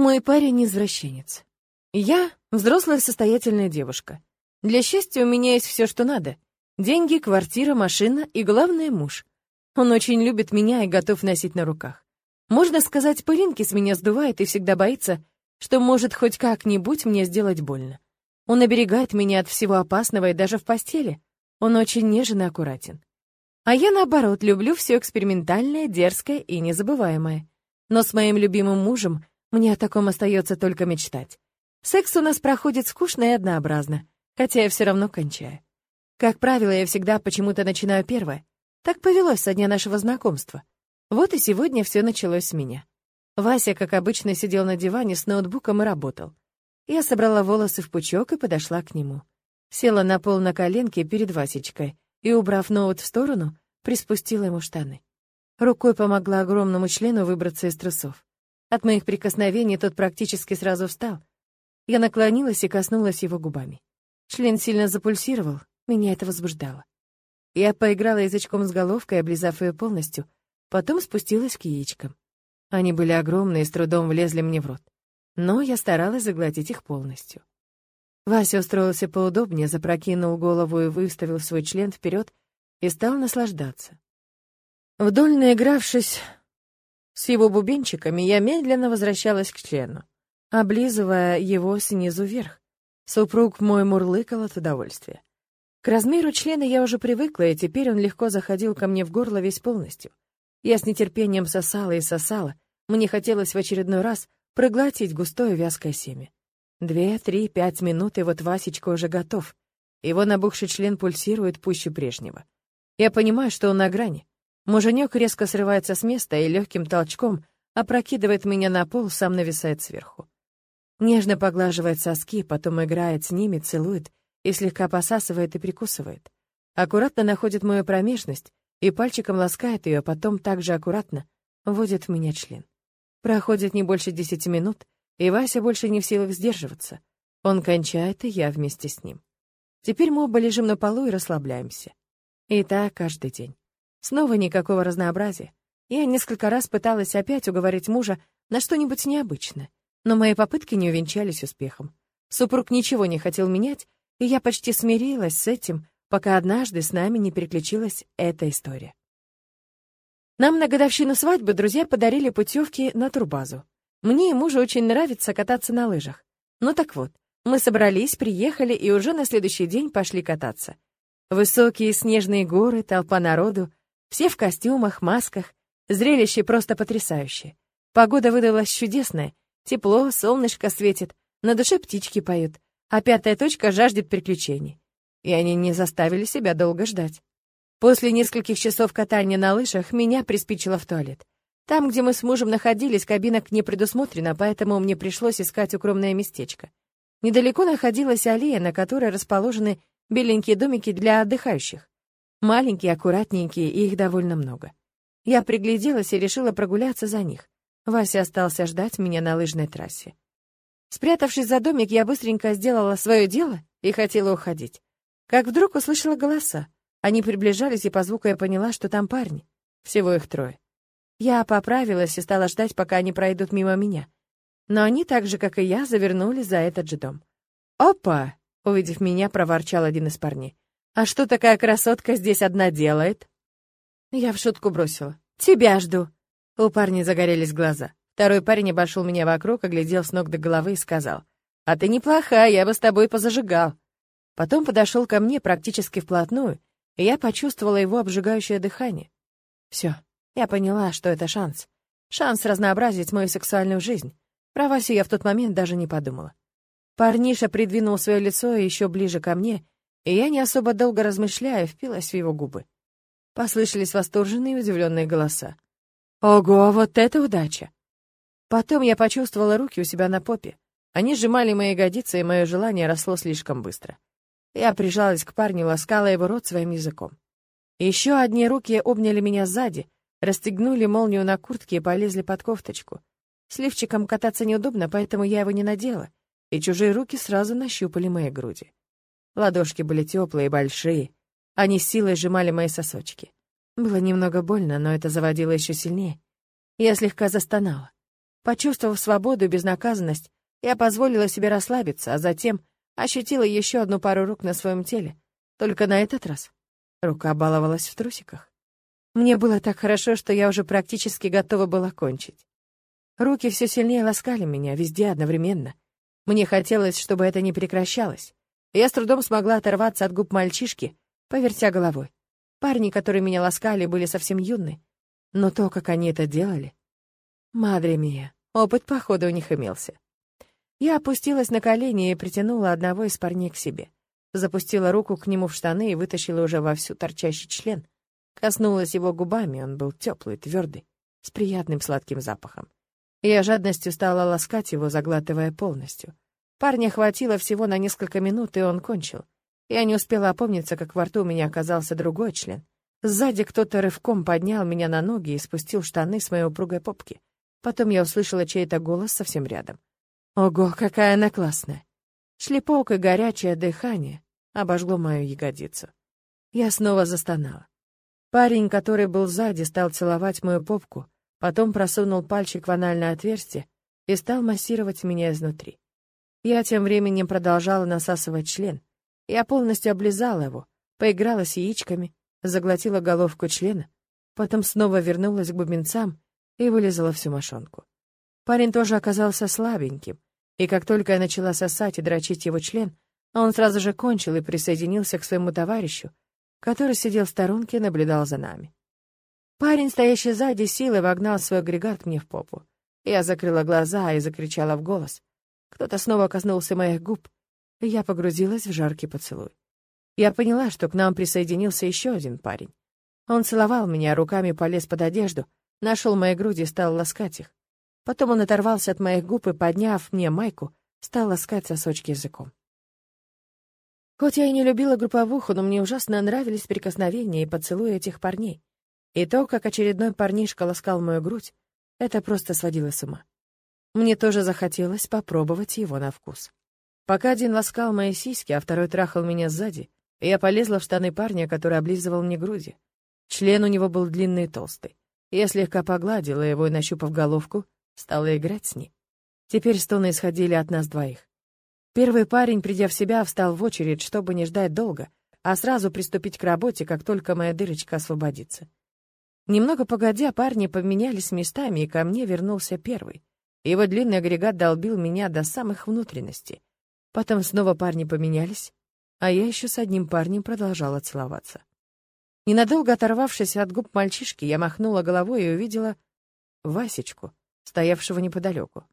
Мой парень извращенец. Я взрослая состоятельная девушка. Для счастья у меня есть все, что надо. Деньги, квартира, машина и, главное, муж. Он очень любит меня и готов носить на руках. Можно сказать, пылинки с меня сдувает и всегда боится, что может хоть как-нибудь мне сделать больно. Он оберегает меня от всего опасного и даже в постели. Он очень нежен и аккуратен. А я, наоборот, люблю все экспериментальное, дерзкое и незабываемое. Но с моим любимым мужем мне о таком остается только мечтать. Секс у нас проходит скучно и однообразно, хотя я все равно кончаю. Как правило, я всегда почему-то начинаю первое. Так повелось со дня нашего знакомства. Вот и сегодня все началось с меня. Вася, как обычно, сидел на диване с ноутбуком и работал. Я собрала волосы в пучок и подошла к нему. Села на пол на коленке перед Васечкой и, убрав ноут в сторону, приспустила ему штаны. Рукой помогла огромному члену выбраться из трусов. От моих прикосновений тот практически сразу встал. Я наклонилась и коснулась его губами. Член сильно запульсировал, меня это возбуждало. Я поиграла язычком с головкой, облизав ее полностью, потом спустилась к яичкам. Они были огромные и с трудом влезли мне в рот. Но я старалась заглотить их полностью. Вася устроился поудобнее, запрокинул голову и выставил свой член вперед и стал наслаждаться. Вдоль наигравшись с его бубенчиками я медленно возвращалась к члену, облизывая его снизу вверх. Супруг мой мурлыкал от удовольствия. К размеру члена я уже привыкла, и теперь он легко заходил ко мне в горло весь полностью. Я с нетерпением сосала и сосала. Мне хотелось в очередной раз проглотить густое вязкое семя. Две, три, пять минут, и вот Васечка уже готов. Его набухший член пульсирует пуще прежнего. Я понимаю, что он на грани. Муженек резко срывается с места и легким толчком опрокидывает меня на пол, сам нависает сверху. Нежно поглаживает соски, потом играет с ними, целует и слегка посасывает и прикусывает. Аккуратно находит мою промежность и пальчиком ласкает ее, потом также аккуратно вводит в меня член. Проходит не больше десяти минут, и Вася больше не в силах сдерживаться. Он кончает, и я вместе с ним. Теперь мы оба лежим на полу и расслабляемся. И так каждый день. Снова никакого разнообразия. Я несколько раз пыталась опять уговорить мужа на что-нибудь необычное, но мои попытки не увенчались успехом. Супруг ничего не хотел менять, и я почти смирилась с этим, пока однажды с нами не переключилась эта история. Нам на годовщину свадьбы друзья подарили путевки на турбазу. Мне и мужу очень нравится кататься на лыжах. Ну так вот, мы собрались, приехали и уже на следующий день пошли кататься. Высокие снежные горы, толпа народу, все в костюмах, масках. Зрелище просто потрясающее. Погода выдалась чудесная. Тепло, солнышко светит, на душе птички поют, а пятая точка жаждет приключений. И они не заставили себя долго ждать. После нескольких часов катания на лыжах меня приспичило в туалет. Там, где мы с мужем находились, кабинок не предусмотрено, поэтому мне пришлось искать укромное местечко. Недалеко находилась аллея, на которой расположены беленькие домики для отдыхающих. Маленькие, аккуратненькие, и их довольно много. Я пригляделась и решила прогуляться за них. Вася остался ждать меня на лыжной трассе. Спрятавшись за домик, я быстренько сделала свое дело и хотела уходить. Как вдруг услышала голоса. Они приближались, и по звуку я поняла, что там парни. Всего их трое. Я поправилась и стала ждать, пока они пройдут мимо меня. Но они, так же, как и я, завернули за этот же дом. «Опа!» — увидев меня, проворчал один из парней. А что такая красотка здесь одна делает? Я в шутку бросила. Тебя жду. У парня загорелись глаза. Второй парень обошел меня вокруг, оглядел с ног до головы и сказал. А ты неплохая, я бы с тобой позажигал. Потом подошел ко мне практически вплотную, и я почувствовала его обжигающее дыхание. Все, я поняла, что это шанс. Шанс разнообразить мою сексуальную жизнь. Про Васю я в тот момент даже не подумала. Парниша придвинул свое лицо еще ближе ко мне и я, не особо долго размышляя, впилась в его губы. Послышались восторженные и удивленные голоса. «Ого, вот это удача!» Потом я почувствовала руки у себя на попе. Они сжимали мои ягодицы, и мое желание росло слишком быстро. Я прижалась к парню, ласкала его рот своим языком. Еще одни руки обняли меня сзади, расстегнули молнию на куртке и полезли под кофточку. С кататься неудобно, поэтому я его не надела, и чужие руки сразу нащупали мои груди. Ладошки были теплые и большие. Они силой сжимали мои сосочки. Было немного больно, но это заводило еще сильнее. Я слегка застонала. Почувствовав свободу и безнаказанность, я позволила себе расслабиться, а затем ощутила еще одну пару рук на своем теле. Только на этот раз рука баловалась в трусиках. Мне было так хорошо, что я уже практически готова была кончить. Руки все сильнее ласкали меня, везде одновременно. Мне хотелось, чтобы это не прекращалось. Я с трудом смогла оторваться от губ мальчишки, повертя головой. Парни, которые меня ласкали, были совсем юны. Но то, как они это делали... Мадре мия, опыт, походу, у них имелся. Я опустилась на колени и притянула одного из парней к себе. Запустила руку к нему в штаны и вытащила уже вовсю торчащий член. Коснулась его губами, он был теплый, твердый, с приятным сладким запахом. Я жадностью стала ласкать его, заглатывая полностью. Парня хватило всего на несколько минут, и он кончил. Я не успела опомниться, как во рту у меня оказался другой член. Сзади кто-то рывком поднял меня на ноги и спустил штаны с моей упругой попки. Потом я услышала чей-то голос совсем рядом. Ого, какая она классная! Шлепок и горячее дыхание обожгло мою ягодицу. Я снова застонала. Парень, который был сзади, стал целовать мою попку, потом просунул пальчик в анальное отверстие и стал массировать меня изнутри. Я тем временем продолжала насасывать член. Я полностью облизала его, поиграла с яичками, заглотила головку члена, потом снова вернулась к бубенцам и вылезала всю мошонку. Парень тоже оказался слабеньким, и как только я начала сосать и дрочить его член, он сразу же кончил и присоединился к своему товарищу, который сидел в сторонке и наблюдал за нами. Парень, стоящий сзади, силой вогнал свой агрегат мне в попу. Я закрыла глаза и закричала в голос. Кто-то снова коснулся моих губ, и я погрузилась в жаркий поцелуй. Я поняла, что к нам присоединился еще один парень. Он целовал меня, руками полез под одежду, нашел мои груди и стал ласкать их. Потом он оторвался от моих губ и, подняв мне майку, стал ласкать сосочки языком. Хоть я и не любила групповуху, но мне ужасно нравились прикосновения и поцелуи этих парней. И то, как очередной парнишка ласкал мою грудь, это просто сводило с ума. Мне тоже захотелось попробовать его на вкус. Пока один ласкал мои сиськи, а второй трахал меня сзади, я полезла в штаны парня, который облизывал мне груди. Член у него был длинный и толстый. Я слегка погладила его и, нащупав головку, стала играть с ней. Теперь стоны исходили от нас двоих. Первый парень, придя в себя, встал в очередь, чтобы не ждать долго, а сразу приступить к работе, как только моя дырочка освободится. Немного погодя, парни поменялись местами, и ко мне вернулся первый. Его длинный агрегат долбил меня до самых внутренностей. Потом снова парни поменялись, а я еще с одним парнем продолжала целоваться. Ненадолго оторвавшись от губ мальчишки, я махнула головой и увидела Васечку, стоявшего неподалеку.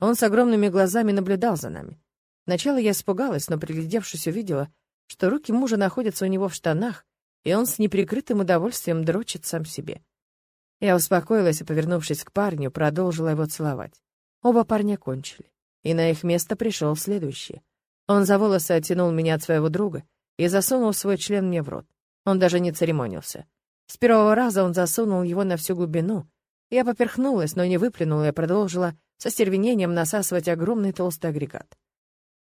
Он с огромными глазами наблюдал за нами. Сначала я испугалась, но, приглядевшись, увидела, что руки мужа находятся у него в штанах, и он с неприкрытым удовольствием дрочит сам себе. Я успокоилась и, повернувшись к парню, продолжила его целовать. Оба парня кончили, и на их место пришел следующий. Он за волосы оттянул меня от своего друга и засунул свой член мне в рот. Он даже не церемонился. С первого раза он засунул его на всю глубину, я поперхнулась, но не выплюнула и продолжила со стервенением насасывать огромный толстый агрегат.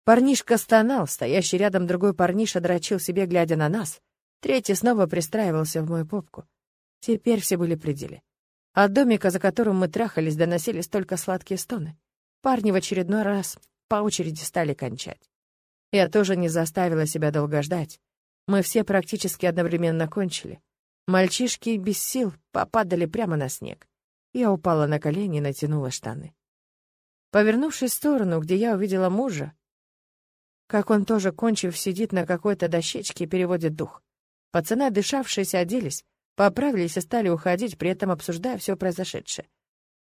Парнишка стонал, стоящий рядом другой парниша дрочил себе, глядя на нас. Третий снова пристраивался в мою попку. Теперь все были пределе. От домика, за которым мы трахались, доносились только сладкие стоны. Парни в очередной раз по очереди стали кончать. Я тоже не заставила себя долго ждать. Мы все практически одновременно кончили. Мальчишки без сил попадали прямо на снег. Я упала на колени и натянула штаны. Повернувшись в сторону, где я увидела мужа, как он тоже, кончив, сидит на какой-то дощечке и переводит дух. Пацаны, дышавшиеся, оделись, поправились и стали уходить, при этом обсуждая все произошедшее.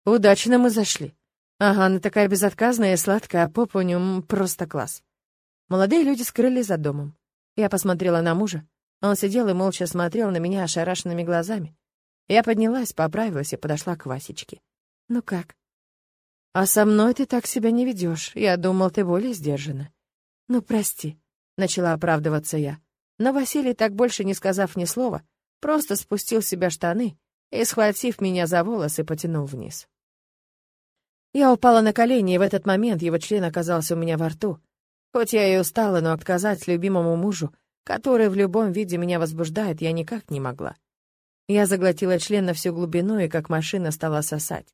Удачно мы зашли. Ага, она такая безотказная и сладкая, а попа у нее просто класс. Молодые люди скрылись за домом. Я посмотрела на мужа. Он сидел и молча смотрел на меня ошарашенными глазами. Я поднялась, поправилась и подошла к Васечке. «Ну как?» «А со мной ты так себя не ведешь. Я думал, ты более сдержана». «Ну, прости», — начала оправдываться я. Но Василий, так больше не сказав ни слова, просто спустил с себя штаны и, схватив меня за волосы, потянул вниз. Я упала на колени, и в этот момент его член оказался у меня во рту. Хоть я и устала, но отказать любимому мужу, который в любом виде меня возбуждает, я никак не могла. Я заглотила член на всю глубину и как машина стала сосать.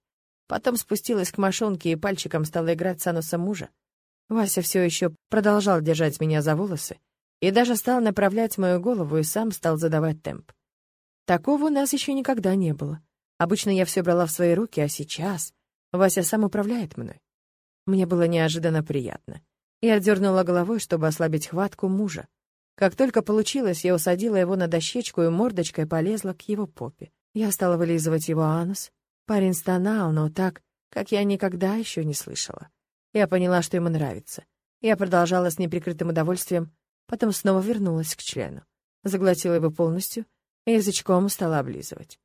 Потом спустилась к мошонке и пальчиком стала играть с анусом мужа. Вася все еще продолжал держать меня за волосы и даже стал направлять мою голову и сам стал задавать темп. Такого у нас еще никогда не было. Обычно я все брала в свои руки, а сейчас Вася сам управляет мной. Мне было неожиданно приятно. Я дернула головой, чтобы ослабить хватку мужа. Как только получилось, я усадила его на дощечку и мордочкой полезла к его попе. Я стала вылизывать его анус. Парень стонал, но так, как я никогда еще не слышала. Я поняла, что ему нравится. Я продолжала с неприкрытым удовольствием, потом снова вернулась к члену. Заглотила его полностью и язычком стала облизывать.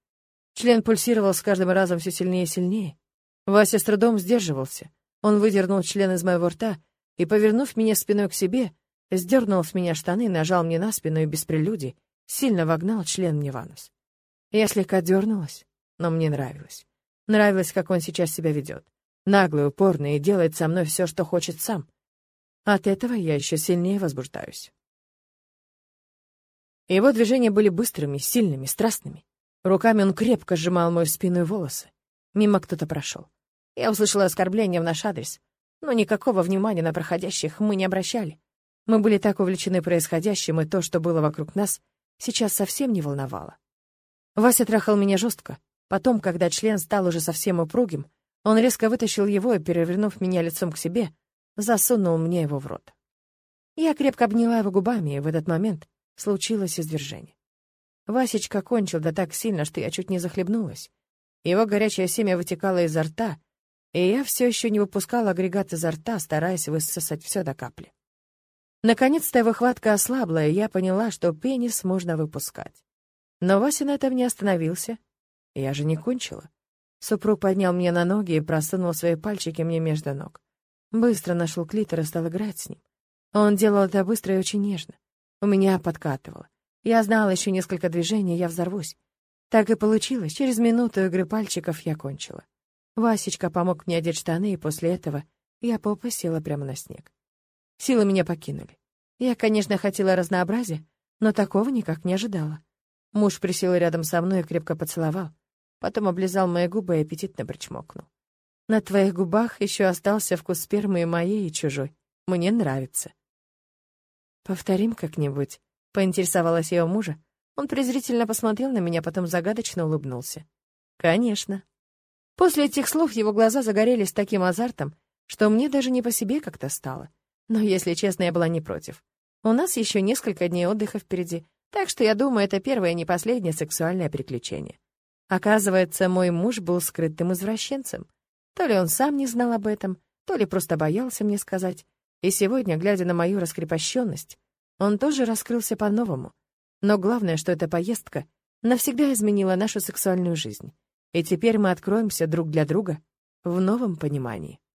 Член пульсировал с каждым разом все сильнее и сильнее. Вася с трудом сдерживался. Он выдернул член из моего рта и, повернув меня спиной к себе, сдернул с меня штаны, нажал мне на спину и без прелюдий сильно вогнал член мне в анус. Я слегка дернулась, но мне нравилось. Нравилось, как он сейчас себя ведет. Наглый, упорный и делает со мной все, что хочет сам. От этого я еще сильнее возбуждаюсь. Его движения были быстрыми, сильными, страстными. Руками он крепко сжимал мою спину и волосы. Мимо кто-то прошел. Я услышала оскорбление в наш адрес, но никакого внимания на проходящих мы не обращали. Мы были так увлечены происходящим, и то, что было вокруг нас, сейчас совсем не волновало. Вася трахал меня жестко. Потом, когда член стал уже совсем упругим, он резко вытащил его и, перевернув меня лицом к себе, засунул мне его в рот. Я крепко обняла его губами, и в этот момент случилось извержение. Васечка кончил да так сильно, что я чуть не захлебнулась. Его горячее семя вытекало изо рта, и я все еще не выпускала агрегат изо рта, стараясь высосать все до капли. Наконец-то его хватка ослабла, и я поняла, что пенис можно выпускать. Но Вася на этом не остановился. Я же не кончила. Супруг поднял меня на ноги и просунул свои пальчики мне между ног. Быстро нашел клитор и стал играть с ним. Он делал это быстро и очень нежно. У меня подкатывало. Я знала еще несколько движений, я взорвусь. Так и получилось. Через минуту игры пальчиков я кончила. Васечка помог мне одеть штаны, и после этого я попа села прямо на снег. Силы меня покинули. Я, конечно, хотела разнообразия, но такого никак не ожидала. Муж присел рядом со мной и крепко поцеловал, потом облизал мои губы и аппетитно причмокнул. На твоих губах еще остался вкус спермы и моей, и чужой. Мне нравится. Повторим как-нибудь, поинтересовалась у мужа. Он презрительно посмотрел на меня, потом загадочно улыбнулся. Конечно. После этих слов его глаза загорелись таким азартом, что мне даже не по себе как-то стало. Но, если честно, я была не против. У нас еще несколько дней отдыха впереди, так что я думаю, это первое не последнее сексуальное приключение. Оказывается, мой муж был скрытым извращенцем. То ли он сам не знал об этом, то ли просто боялся мне сказать. И сегодня, глядя на мою раскрепощенность, он тоже раскрылся по-новому. Но главное, что эта поездка навсегда изменила нашу сексуальную жизнь. И теперь мы откроемся друг для друга в новом понимании.